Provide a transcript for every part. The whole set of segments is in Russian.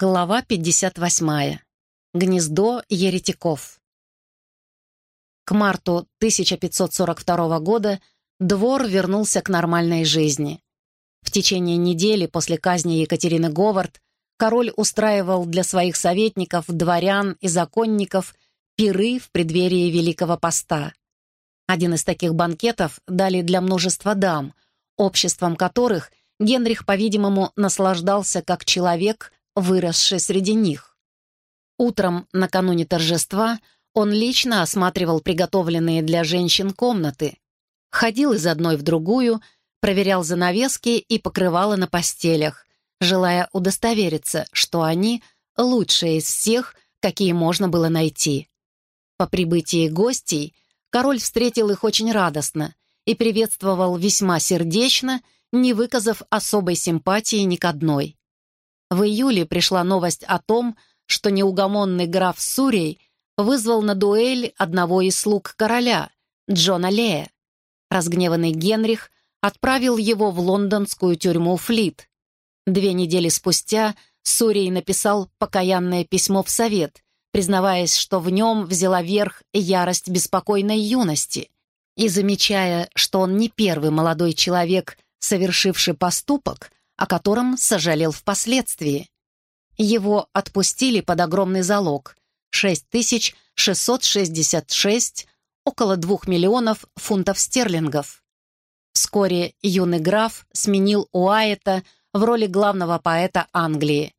Глава 58. Гнездо еретиков. К марту 1542 года двор вернулся к нормальной жизни. В течение недели после казни Екатерины Говард король устраивал для своих советников, дворян и законников пиры в преддверии Великого Поста. Один из таких банкетов дали для множества дам, обществом которых Генрих, по-видимому, наслаждался как человек, выросший среди них. Утром, накануне торжества, он лично осматривал приготовленные для женщин комнаты, ходил из одной в другую, проверял занавески и покрывала на постелях, желая удостовериться, что они лучшие из всех, какие можно было найти. По прибытии гостей король встретил их очень радостно и приветствовал весьма сердечно, не выказав особой симпатии ни к одной. В июле пришла новость о том, что неугомонный граф Сурей вызвал на дуэль одного из слуг короля, Джона Лея. Разгневанный Генрих отправил его в лондонскую тюрьму Флит. Две недели спустя Сурей написал покаянное письмо в Совет, признаваясь, что в нем взяла верх ярость беспокойной юности, и замечая, что он не первый молодой человек, совершивший поступок, о котором сожалел впоследствии. Его отпустили под огромный залог — 6666, около 2 миллионов фунтов стерлингов. Вскоре юный граф сменил Уайета в роли главного поэта Англии.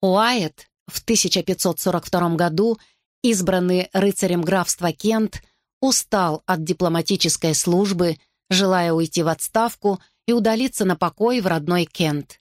Уайет в 1542 году, избранный рыцарем графства Кент, устал от дипломатической службы, желая уйти в отставку и удалиться на покой в родной Кент.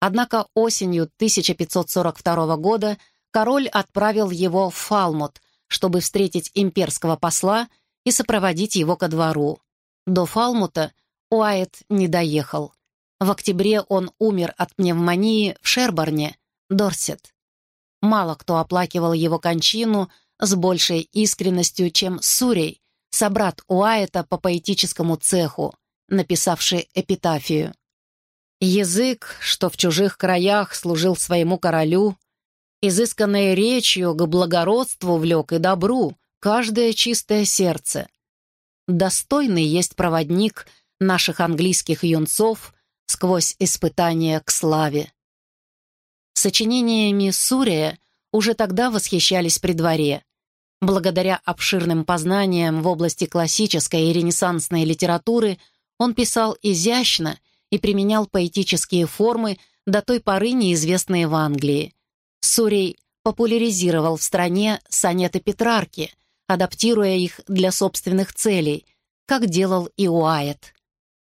Однако осенью 1542 года король отправил его в Фалмут, чтобы встретить имперского посла и сопроводить его ко двору. До Фалмута Уайт не доехал. В октябре он умер от пневмонии в Шерборне, Дорсет. Мало кто оплакивал его кончину с большей искренностью, чем Сурей, собрат Уайта по поэтическому цеху, написавший эпитафию. Язык, что в чужих краях служил своему королю, изысканной речью к благородству влек и добру каждое чистое сердце. Достойный есть проводник наших английских юнцов сквозь испытания к славе. Сочинениями Сурия уже тогда восхищались при дворе. Благодаря обширным познаниям в области классической и ренессансной литературы – он писал изящно и применял поэтические формы, до той поры неизвестные в Англии. Сурей популяризировал в стране сонеты Петрарки, адаптируя их для собственных целей, как делал и Уайет.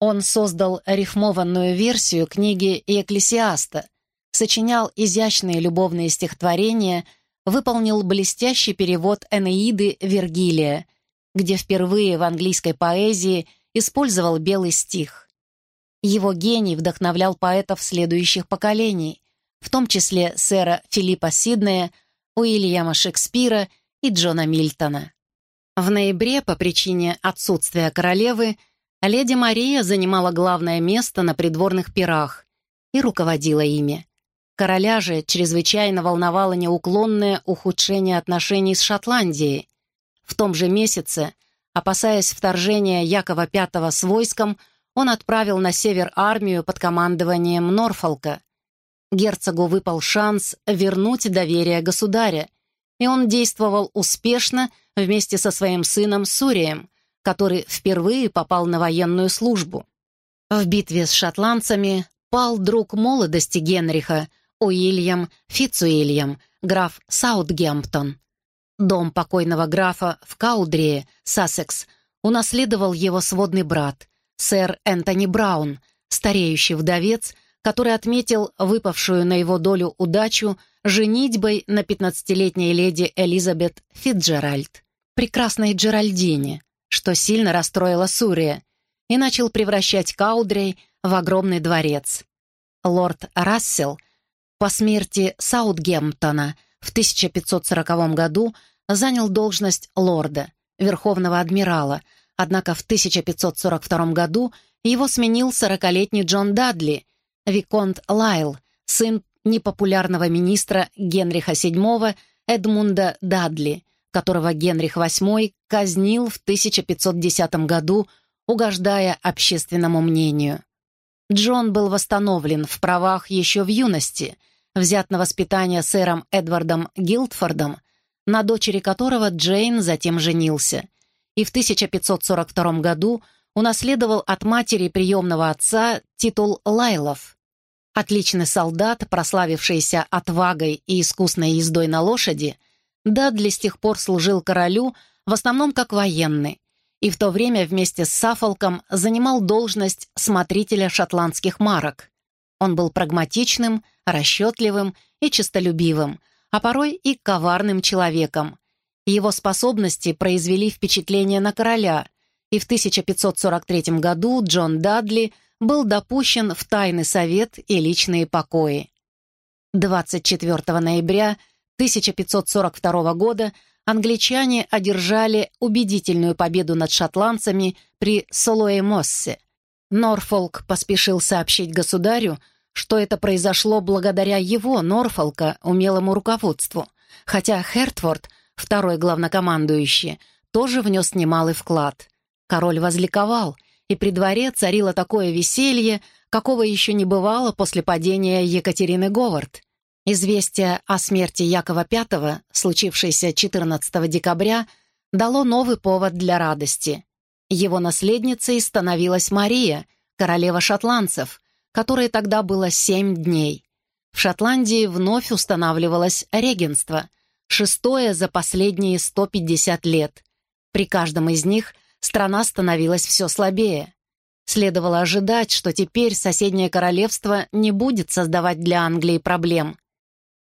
Он создал рифмованную версию книги «Екклесиаста», сочинял изящные любовные стихотворения, выполнил блестящий перевод Энеиды Вергилия, где впервые в английской поэзии использовал белый стих. Его гений вдохновлял поэтов следующих поколений, в том числе сэра Филиппа Сиднея, Уильяма Шекспира и Джона Мильтона. В ноябре, по причине отсутствия королевы, леди Мария занимала главное место на придворных пирах и руководила ими. Короля же чрезвычайно волновало неуклонное ухудшение отношений с Шотландией. В том же месяце – Опасаясь вторжения Якова V с войском, он отправил на север армию под командованием Норфолка. Герцогу выпал шанс вернуть доверие государя, и он действовал успешно вместе со своим сыном Сурием, который впервые попал на военную службу. В битве с шотландцами пал друг молодости Генриха, Уильям Фицуильям, граф Саутгемптон. Дом покойного графа в Каудрее, Сассекс, унаследовал его сводный брат, сэр Энтони Браун, стареющий вдовец, который отметил выпавшую на его долю удачу женитьбой на пятнадцатилетней леди Элизабет Фитджеральд, прекрасной Джеральдине, что сильно расстроило Сурия, и начал превращать Каудрей в огромный дворец. Лорд Рассел по смерти Саутгемптона в 1540 году занял должность лорда, верховного адмирала, однако в 1542 году его сменил 40-летний Джон Дадли, Виконт Лайл, сын непопулярного министра Генриха VII Эдмунда Дадли, которого Генрих VIII казнил в 1510 году, угождая общественному мнению. Джон был восстановлен в правах еще в юности, взят на воспитание сэром Эдвардом Гилдфордом, на дочери которого Джейн затем женился, и в 1542 году унаследовал от матери приемного отца титул Лайлов. Отличный солдат, прославившийся отвагой и искусной ездой на лошади, Дадли с тех пор служил королю в основном как военный, и в то время вместе с Сафолком занимал должность смотрителя шотландских марок. Он был прагматичным, расчетливым и честолюбивым, а порой и коварным человеком. Его способности произвели впечатление на короля, и в 1543 году Джон Дадли был допущен в тайный совет и личные покои. 24 ноября 1542 года англичане одержали убедительную победу над шотландцами при Солуэ-Моссе. Норфолк поспешил сообщить государю, что это произошло благодаря его, Норфолка, умелому руководству, хотя Хертфорд, второй главнокомандующий, тоже внес немалый вклад. Король возликовал, и при дворе царило такое веселье, какого еще не бывало после падения Екатерины Говард. Известие о смерти Якова V, случившееся 14 декабря, дало новый повод для радости. Его наследницей становилась Мария, королева шотландцев, которой тогда было семь дней. В Шотландии вновь устанавливалось регенство, шестое за последние 150 лет. При каждом из них страна становилась все слабее. Следовало ожидать, что теперь соседнее королевство не будет создавать для Англии проблем.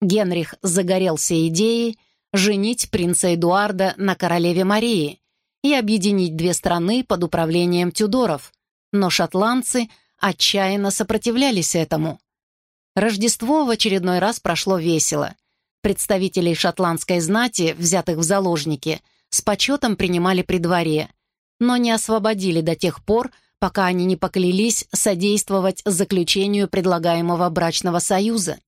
Генрих загорелся идеей женить принца Эдуарда на королеве Марии и объединить две страны под управлением Тюдоров, но шотландцы отчаянно сопротивлялись этому. Рождество в очередной раз прошло весело. Представителей шотландской знати, взятых в заложники, с почетом принимали при дворе, но не освободили до тех пор, пока они не поклялись содействовать заключению предлагаемого брачного союза.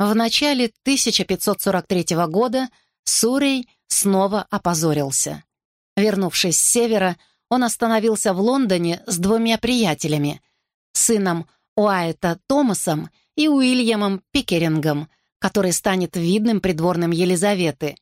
В начале 1543 года Сурей снова опозорился. Вернувшись с севера, он остановился в Лондоне с двумя приятелями, сыном Уайта Томасом и Уильямом Пикерингом, который станет видным придворным Елизаветы.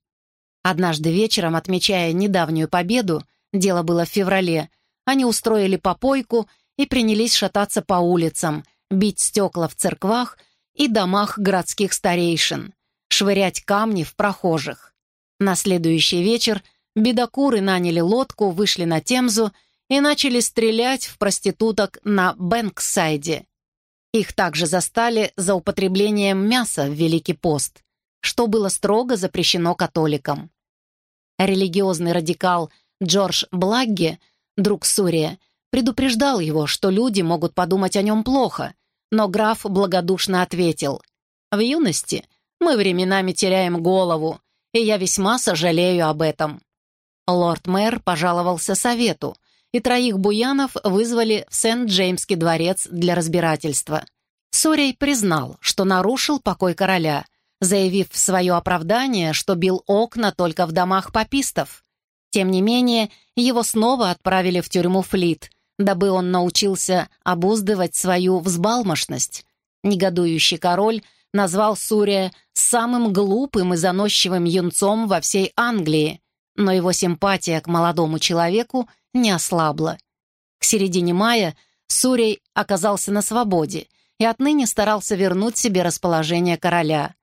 Однажды вечером, отмечая недавнюю победу, дело было в феврале, они устроили попойку и принялись шататься по улицам, бить стекла в церквах и домах городских старейшин, швырять камни в прохожих. На следующий вечер бедокуры наняли лодку, вышли на Темзу и начали стрелять в проституток на Бэнксайде. Их также застали за употреблением мяса в Великий пост, что было строго запрещено католикам. Религиозный радикал Джордж Благги, друг Сурия, предупреждал его, что люди могут подумать о нем плохо — но граф благодушно ответил, «В юности мы временами теряем голову, и я весьма сожалею об этом». Лорд-мэр пожаловался совету, и троих буянов вызвали в Сент-Джеймский дворец для разбирательства. Сурей признал, что нарушил покой короля, заявив в свое оправдание, что бил окна только в домах попистов. Тем не менее, его снова отправили в тюрьму Флит, дабы он научился обуздывать свою взбалмошность. Негодующий король назвал Сурия самым глупым и заносчивым юнцом во всей Англии, но его симпатия к молодому человеку не ослабла. К середине мая Сурей оказался на свободе и отныне старался вернуть себе расположение короля.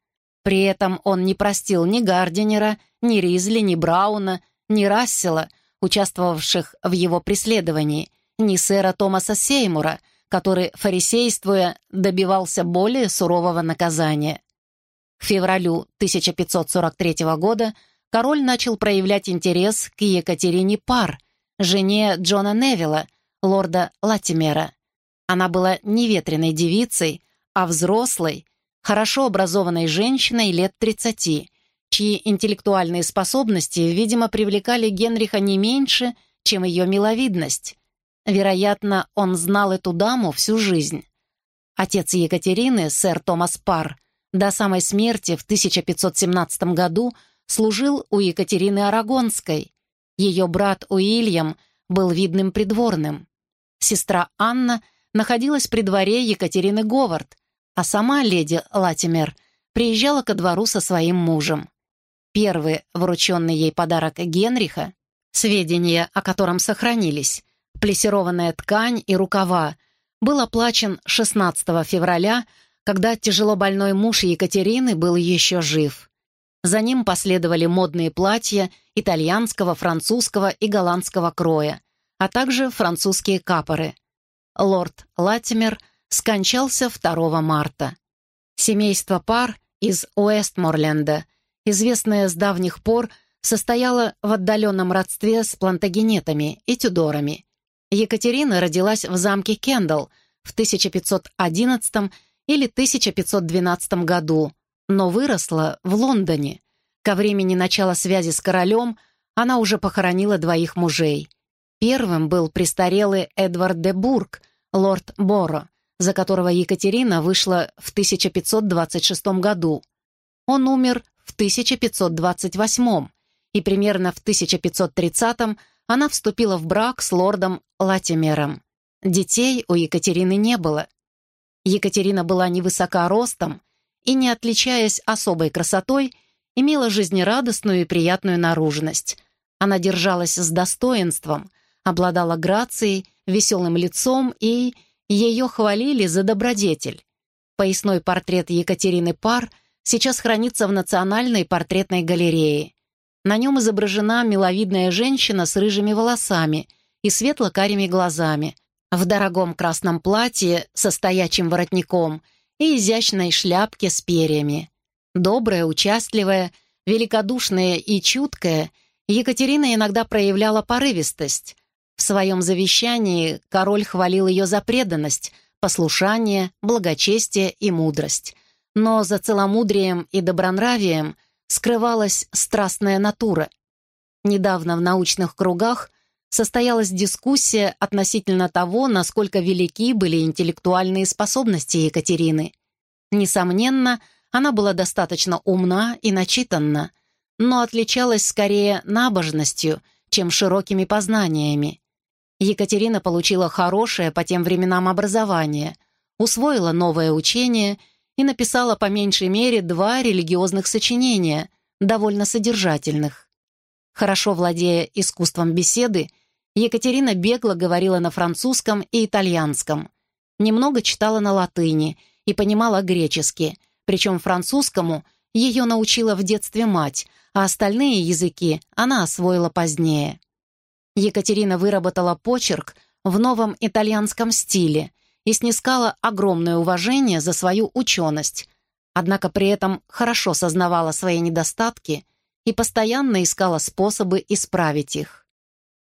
При этом он не простил ни Гардинера, ни Ризли, ни Брауна, ни Рассела, участвовавших в его преследовании — ни сэра Томаса Сеймура, который, фарисействуя, добивался более сурового наказания. К февралю 1543 года король начал проявлять интерес к Екатерине Пар, жене Джона Невилла, лорда Латимера. Она была неветреной девицей, а взрослой, хорошо образованной женщиной лет 30, чьи интеллектуальные способности, видимо, привлекали Генриха не меньше, чем ее миловидность. Вероятно, он знал эту даму всю жизнь. Отец Екатерины, сэр Томас Пар, До самой смерти в 1517 году служил у Екатерины Арагонской. Ее брат Уильям был видным придворным. Сестра Анна находилась при дворе Екатерины Говард, а сама леди Латимер приезжала ко двору со своим мужем. Первый врученный ей подарок Генриха, сведения о котором сохранились, плессированная ткань и рукава, был оплачен 16 февраля, когда тяжело больной муж Екатерины был еще жив. За ним последовали модные платья итальянского, французского и голландского кроя, а также французские капоры. Лорд Латимер скончался 2 марта. Семейство пар из Уэстморленда, известное с давних пор, состояло в отдаленном родстве с плантагенетами и тюдорами. Екатерина родилась в замке Кендалл в 1511 или 1512 году, но выросла в Лондоне. Ко времени начала связи с королем она уже похоронила двоих мужей. Первым был престарелый Эдвард де Бург, лорд Боро, за которого Екатерина вышла в 1526 году. Он умер в 1528 и примерно в 1530 она вступила в брак с лордом Латимером. Детей у Екатерины не было. Екатерина была невысока ростом и, не отличаясь особой красотой, имела жизнерадостную и приятную наружность. Она держалась с достоинством, обладала грацией, веселым лицом и ее хвалили за добродетель. Поясной портрет Екатерины Пар сейчас хранится в Национальной портретной галерее. На нем изображена миловидная женщина с рыжими волосами и светло-карими глазами, в дорогом красном платье со стоячим воротником и изящной шляпке с перьями. Добрая, участливая, великодушная и чуткая, Екатерина иногда проявляла порывистость. В своем завещании король хвалил ее за преданность, послушание, благочестие и мудрость. Но за целомудрием и добронравием скрывалась страстная натура. Недавно в научных кругах состоялась дискуссия относительно того, насколько велики были интеллектуальные способности Екатерины. Несомненно, она была достаточно умна и начитанна, но отличалась скорее набожностью, чем широкими познаниями. Екатерина получила хорошее по тем временам образование, усвоила новое учение и написала по меньшей мере два религиозных сочинения, довольно содержательных. Хорошо владея искусством беседы, Екатерина бегло говорила на французском и итальянском, немного читала на латыни и понимала гречески, причем французскому ее научила в детстве мать, а остальные языки она освоила позднее. Екатерина выработала почерк в новом итальянском стиле и снискала огромное уважение за свою ученость, однако при этом хорошо сознавала свои недостатки и постоянно искала способы исправить их.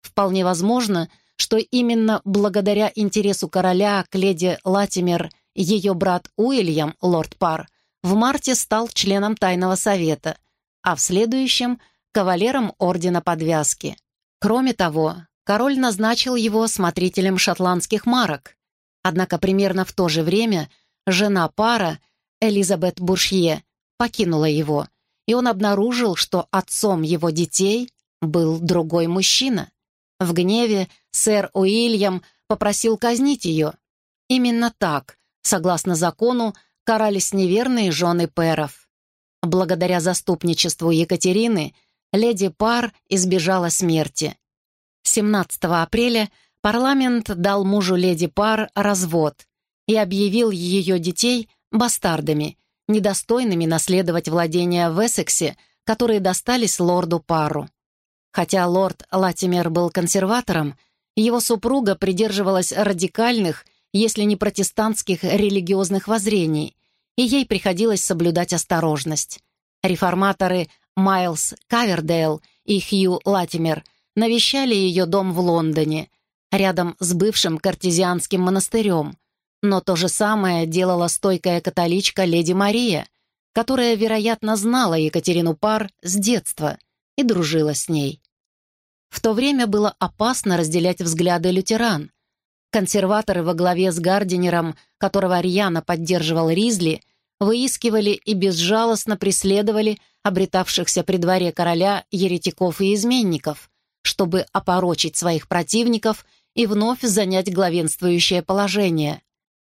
Вполне возможно, что именно благодаря интересу короля к леди Латимер ее брат Уильям, лорд Пар, в марте стал членом Тайного Совета, а в следующем — кавалером Ордена Подвязки. Кроме того, король назначил его смотрителем шотландских марок. Однако примерно в то же время жена пара, Элизабет Буршье, покинула его, и он обнаружил, что отцом его детей был другой мужчина. В гневе сэр Уильям попросил казнить ее. Именно так, согласно закону, карались неверные жены пэров. Благодаря заступничеству Екатерины – леди Пар избежала смерти. 17 апреля парламент дал мужу леди Пар развод и объявил ее детей бастардами, недостойными наследовать владения в Эссексе, которые достались лорду Пару. Хотя лорд Латимер был консерватором, его супруга придерживалась радикальных, если не протестантских религиозных воззрений, и ей приходилось соблюдать осторожность. Реформаторы Майлз Кавердейл и Хью Латимер навещали ее дом в Лондоне, рядом с бывшим картезианским монастырем. Но то же самое делала стойкая католичка леди Мария, которая, вероятно, знала Екатерину Пар с детства и дружила с ней. В то время было опасно разделять взгляды лютеран. Консерваторы во главе с Гардинером, которого рьяно поддерживал Ризли, выискивали и безжалостно преследовали обретавшихся при дворе короля еретиков и изменников, чтобы опорочить своих противников и вновь занять главенствующее положение.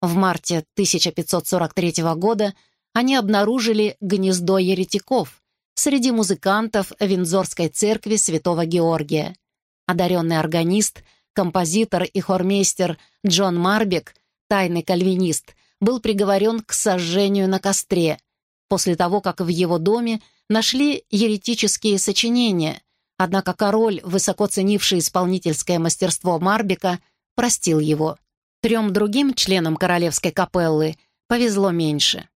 В марте 1543 года они обнаружили гнездо еретиков среди музыкантов Виндзорской церкви святого Георгия. Одаренный органист, композитор и хормейстер Джон Марбек, тайный кальвинист, был приговорен к сожжению на костре, после того, как в его доме нашли еретические сочинения, однако король, высоко ценивший исполнительское мастерство Марбека, простил его. Трем другим членам королевской капеллы повезло меньше.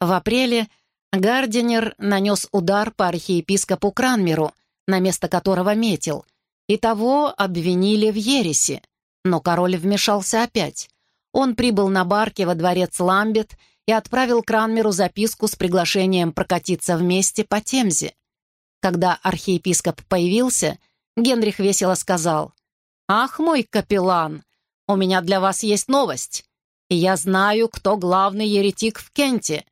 В апреле Гардинер нанес удар по архиепископу Кранмеру, на место которого метил, и того обвинили в ереси, но король вмешался опять. Он прибыл на барке во дворец Ламбет и отправил Кранмеру записку с приглашением прокатиться вместе по Темзе. Когда архиепископ появился, Генрих весело сказал, «Ах, мой капеллан, у меня для вас есть новость, я знаю, кто главный еретик в Кенте»,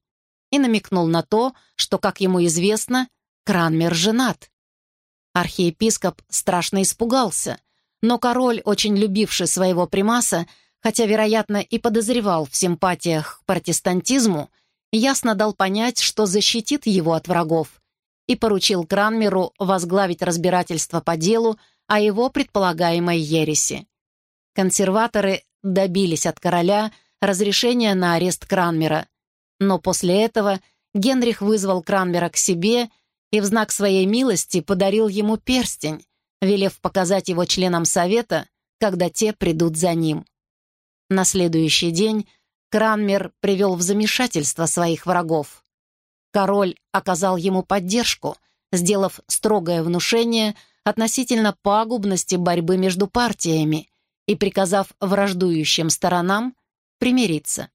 и намекнул на то, что, как ему известно, Кранмер женат. Архиепископ страшно испугался, но король, очень любивший своего примаса, хотя, вероятно, и подозревал в симпатиях к протестантизму, ясно дал понять, что защитит его от врагов, и поручил Кранмеру возглавить разбирательство по делу о его предполагаемой ереси. Консерваторы добились от короля разрешения на арест Кранмера, но после этого Генрих вызвал Кранмера к себе и в знак своей милости подарил ему перстень, велев показать его членам совета, когда те придут за ним. На следующий день Кранмер привел в замешательство своих врагов. Король оказал ему поддержку, сделав строгое внушение относительно пагубности борьбы между партиями и приказав враждующим сторонам примириться.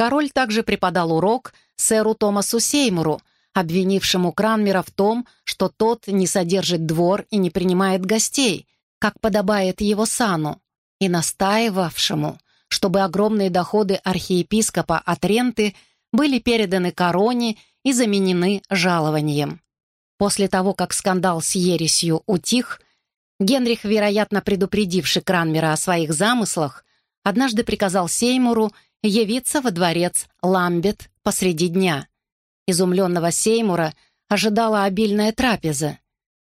Король также преподал урок сэру Томасу Сеймуру, обвинившему Кранмера в том, что тот не содержит двор и не принимает гостей, как подобает его сану, и настаивавшему – чтобы огромные доходы архиепископа от ренты были переданы короне и заменены жалованием. После того, как скандал с ересью утих, Генрих, вероятно, предупредивший Кранмера о своих замыслах, однажды приказал Сеймуру явиться во дворец Ламбет посреди дня. Изумленного Сеймура ожидала обильная трапеза.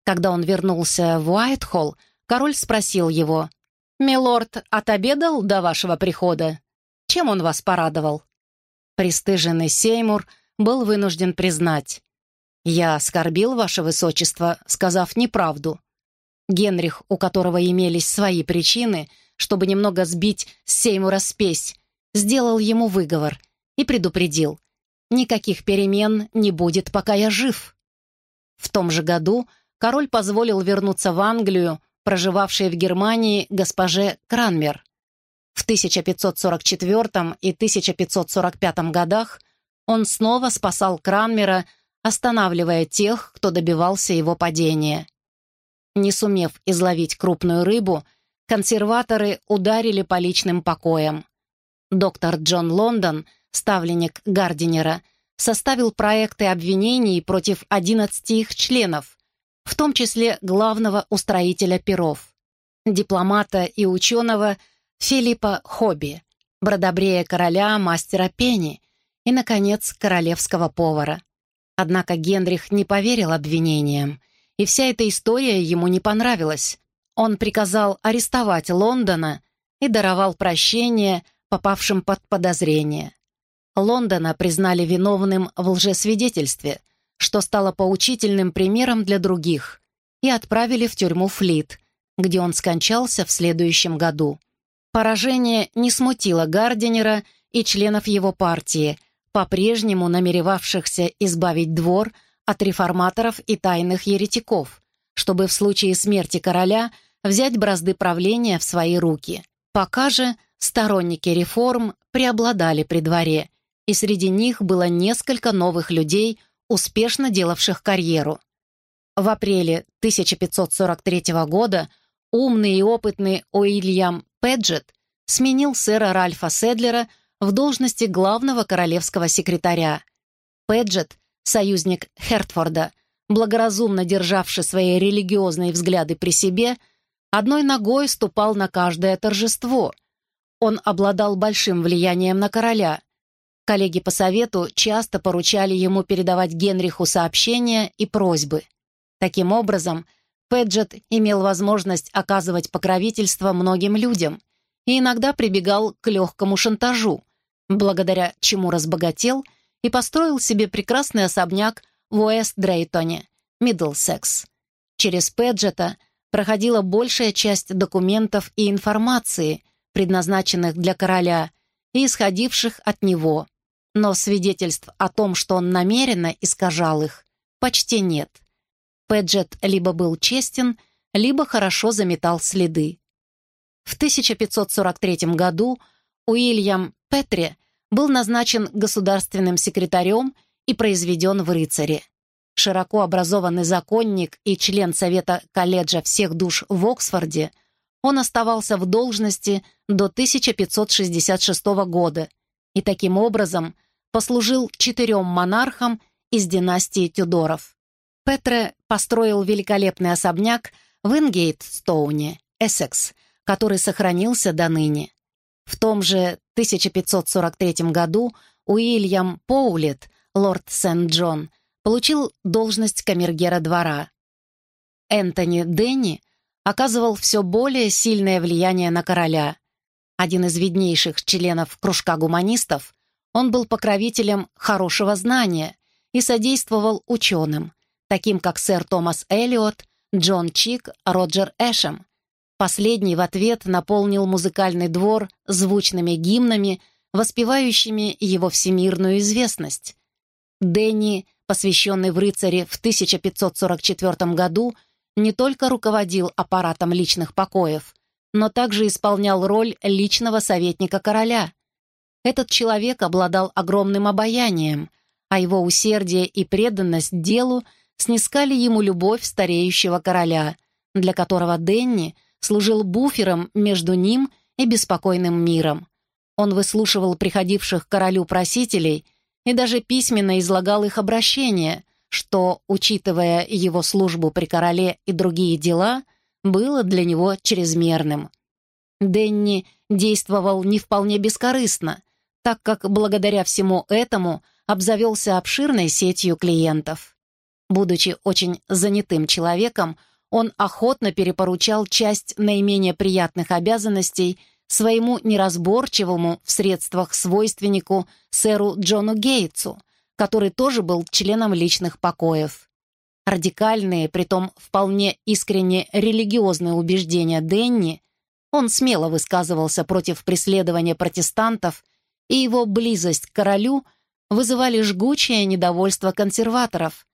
Когда он вернулся в Уайтхолл, король спросил его, «Милорд отобедал до вашего прихода? Чем он вас порадовал?» Престыженный Сеймур был вынужден признать. «Я оскорбил ваше высочество, сказав неправду. Генрих, у которого имелись свои причины, чтобы немного сбить с Сеймура спесь, сделал ему выговор и предупредил. «Никаких перемен не будет, пока я жив». В том же году король позволил вернуться в Англию проживавшей в Германии госпоже Кранмер. В 1544 и 1545 годах он снова спасал Кранмера, останавливая тех, кто добивался его падения. Не сумев изловить крупную рыбу, консерваторы ударили по личным покоям. Доктор Джон Лондон, ставленник Гардинера, составил проекты обвинений против 11 их членов, в том числе главного устроителя перов, дипломата и ученого Филиппа Хобби, бродобрея короля мастера Пенни и, наконец, королевского повара. Однако Генрих не поверил обвинениям, и вся эта история ему не понравилась. Он приказал арестовать Лондона и даровал прощение попавшим под подозрение. Лондона признали виновным в лжесвидетельстве – что стало поучительным примером для других, и отправили в тюрьму Флит, где он скончался в следующем году. Поражение не смутило Гардинера и членов его партии, по-прежнему намеревавшихся избавить двор от реформаторов и тайных еретиков, чтобы в случае смерти короля взять бразды правления в свои руки. Пока же сторонники реформ преобладали при дворе, и среди них было несколько новых людей, успешно делавших карьеру. В апреле 1543 года умный и опытный Уильям Педжет сменил сэра Ральфа Седлера в должности главного королевского секретаря. Педжет, союзник Хертфорда, благоразумно державший свои религиозные взгляды при себе, одной ногой ступал на каждое торжество. Он обладал большим влиянием на короля. Коллеги по совету часто поручали ему передавать Генриху сообщения и просьбы. Таким образом, Педжет имел возможность оказывать покровительство многим людям и иногда прибегал к легкому шантажу, благодаря чему разбогател и построил себе прекрасный особняк в Уэст-Дрейтоне, Миддлсекс. Через Педжета проходила большая часть документов и информации, предназначенных для короля и исходивших от него, но свидетельств о том, что он намеренно искажал их, почти нет. Педжет либо был честен, либо хорошо заметал следы. В 1543 году Уильям Петре был назначен государственным секретарем и произведен в рыцаре. Широко образованный законник и член Совета колледжа всех душ в Оксфорде, он оставался в должности до 1566 года и таким образом послужил четырем монархам из династии Тюдоров. Петре построил великолепный особняк в Ингейтстоуне, Эссекс, который сохранился до ныне. В том же 1543 году Уильям Поулет, лорд Сент-Джон, получил должность камергера двора. Энтони Денни оказывал все более сильное влияние на короля. Один из виднейших членов кружка гуманистов, он был покровителем хорошего знания и содействовал ученым, таким как сэр Томас Эллиот, Джон Чик, Роджер Эшем. Последний в ответ наполнил музыкальный двор звучными гимнами, воспевающими его всемирную известность. Дэнни, посвященный в рыцаре в 1544 году, не только руководил аппаратом личных покоев, но также исполнял роль личного советника короля. Этот человек обладал огромным обаянием, а его усердие и преданность делу – снискали ему любовь стареющего короля, для которого Денни служил буфером между ним и беспокойным миром. Он выслушивал приходивших к королю просителей и даже письменно излагал их обращения, что, учитывая его службу при короле и другие дела, было для него чрезмерным. Денни действовал не вполне бескорыстно, так как благодаря всему этому обзавелся обширной сетью клиентов. Будучи очень занятым человеком, он охотно перепоручал часть наименее приятных обязанностей своему неразборчивому в средствах свойственнику сэру Джону Гейтсу, который тоже был членом личных покоев. Радикальные, притом вполне искренне религиозные убеждения Денни, он смело высказывался против преследования протестантов, и его близость к королю вызывали жгучее недовольство консерваторов,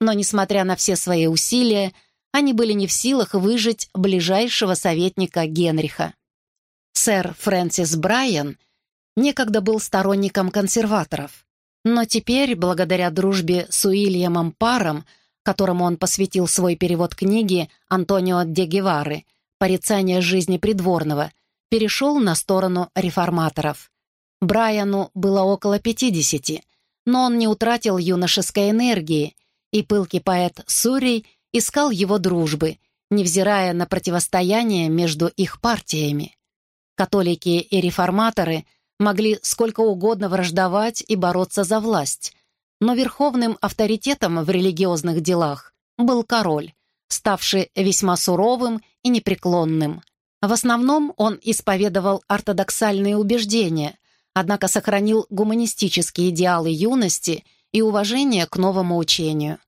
но, несмотря на все свои усилия, они были не в силах выжить ближайшего советника Генриха. Сэр Фрэнсис Брайан некогда был сторонником консерваторов, но теперь, благодаря дружбе с Уильямом Паром, которому он посвятил свой перевод книги Антонио де Гевары «Порицание жизни придворного», перешел на сторону реформаторов. Брайану было около 50, но он не утратил юношеской энергии – и пылкий поэт Сурий искал его дружбы, невзирая на противостояние между их партиями. Католики и реформаторы могли сколько угодно враждовать и бороться за власть, но верховным авторитетом в религиозных делах был король, ставший весьма суровым и непреклонным. В основном он исповедовал ортодоксальные убеждения, однако сохранил гуманистические идеалы юности и уважение к новому учению.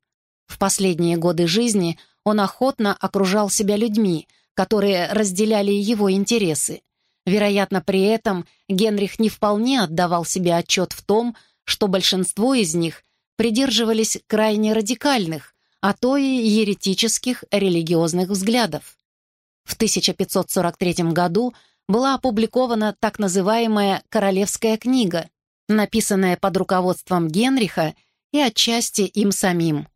В последние годы жизни он охотно окружал себя людьми, которые разделяли его интересы. Вероятно, при этом Генрих не вполне отдавал себе отчет в том, что большинство из них придерживались крайне радикальных, а то и еретических религиозных взглядов. В 1543 году была опубликована так называемая «Королевская книга», написанная под руководством Генриха и отчасти им самим.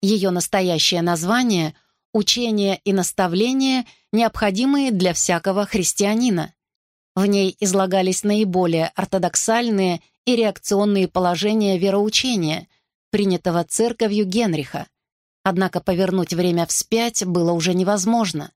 Ее настоящее название — «Учения и наставления, необходимые для всякого христианина». В ней излагались наиболее ортодоксальные и реакционные положения вероучения, принятого церковью Генриха. Однако повернуть время вспять было уже невозможно.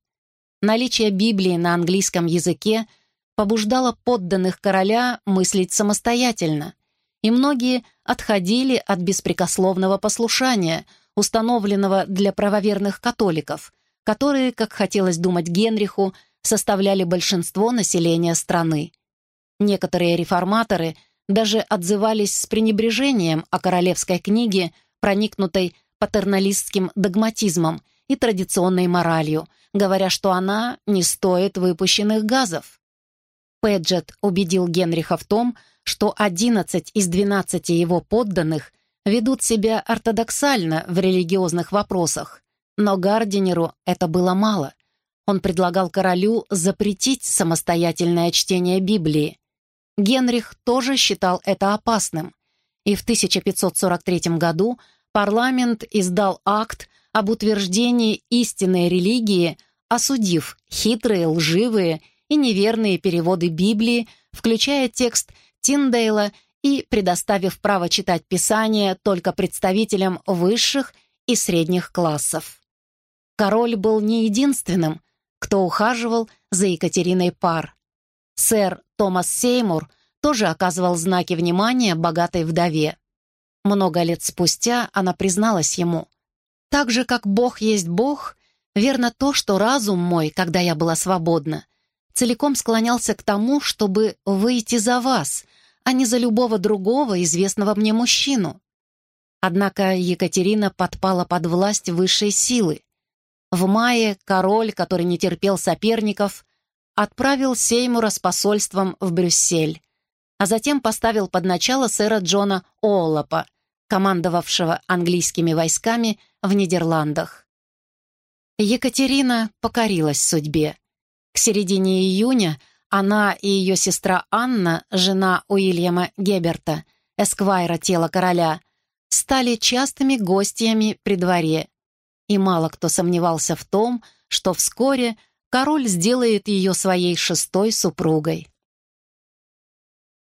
Наличие Библии на английском языке побуждало подданных короля мыслить самостоятельно, и многие отходили от беспрекословного послушания, установленного для правоверных католиков, которые, как хотелось думать Генриху, составляли большинство населения страны. Некоторые реформаторы даже отзывались с пренебрежением о королевской книге, проникнутой патерналистским догматизмом и традиционной моралью, говоря, что она не стоит выпущенных газов. Пэджет убедил Генриха в том, что 11 из 12 его подданных ведут себя ортодоксально в религиозных вопросах, но Гардинеру это было мало. Он предлагал королю запретить самостоятельное чтение Библии. Генрих тоже считал это опасным, и в 1543 году парламент издал акт об утверждении истинной религии, осудив хитрые, лживые и неверные переводы Библии, включая текст Тиндейла и предоставив право читать Писание только представителям высших и средних классов. Король был не единственным, кто ухаживал за Екатериной Пар. Сэр Томас Сеймур тоже оказывал знаки внимания богатой вдове. Много лет спустя она призналась ему. «Так же, как Бог есть Бог, верно то, что разум мой, когда я была свободна, целиком склонялся к тому, чтобы выйти за вас, а не за любого другого известного мне мужчину. Однако Екатерина подпала под власть высшей силы. В мае король, который не терпел соперников, отправил Сеймура с посольством в Брюссель, а затем поставил под начало сэра Джона Оллопа, командовавшего английскими войсками в Нидерландах. Екатерина покорилась судьбе. К середине июня она и ее сестра Анна, жена Уильяма Геберта, эсквайра тела короля, стали частыми гостями при дворе. И мало кто сомневался в том, что вскоре король сделает ее своей шестой супругой.